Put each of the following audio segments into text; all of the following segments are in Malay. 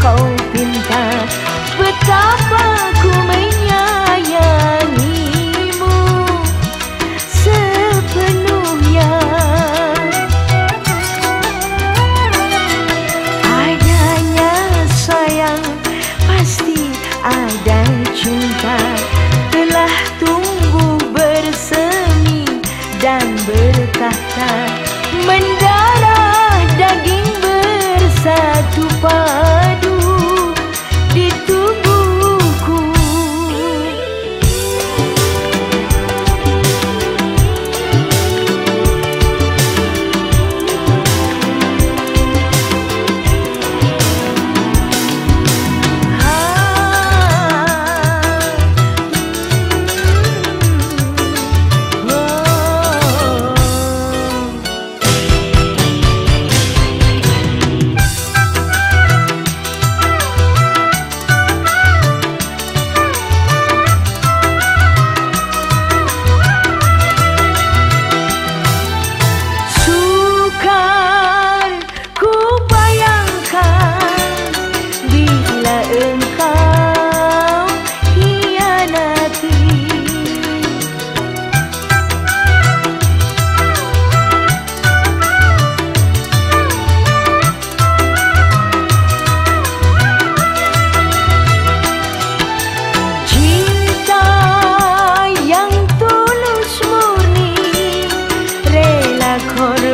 kau pinta Betapa ku menyayangimu. Sepenuhnya. Adanya sayang Pasti ada cinta. Telah tumbuh bersemi Dan bertahta Mendarah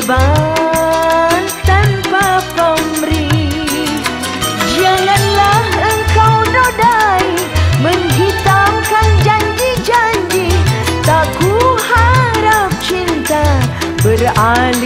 korban tanpa pamrih Janganlah engkau nodai Menghitamkan janji-janji. Tak ku harap cinta beralih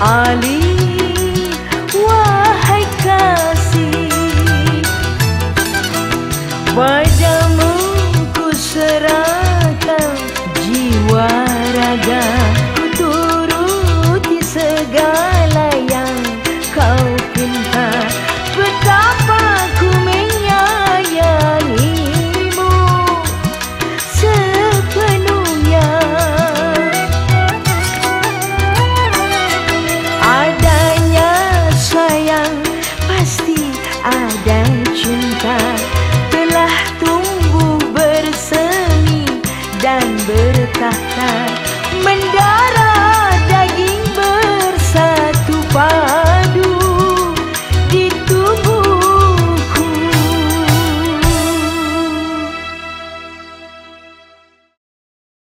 علي وهي كاسي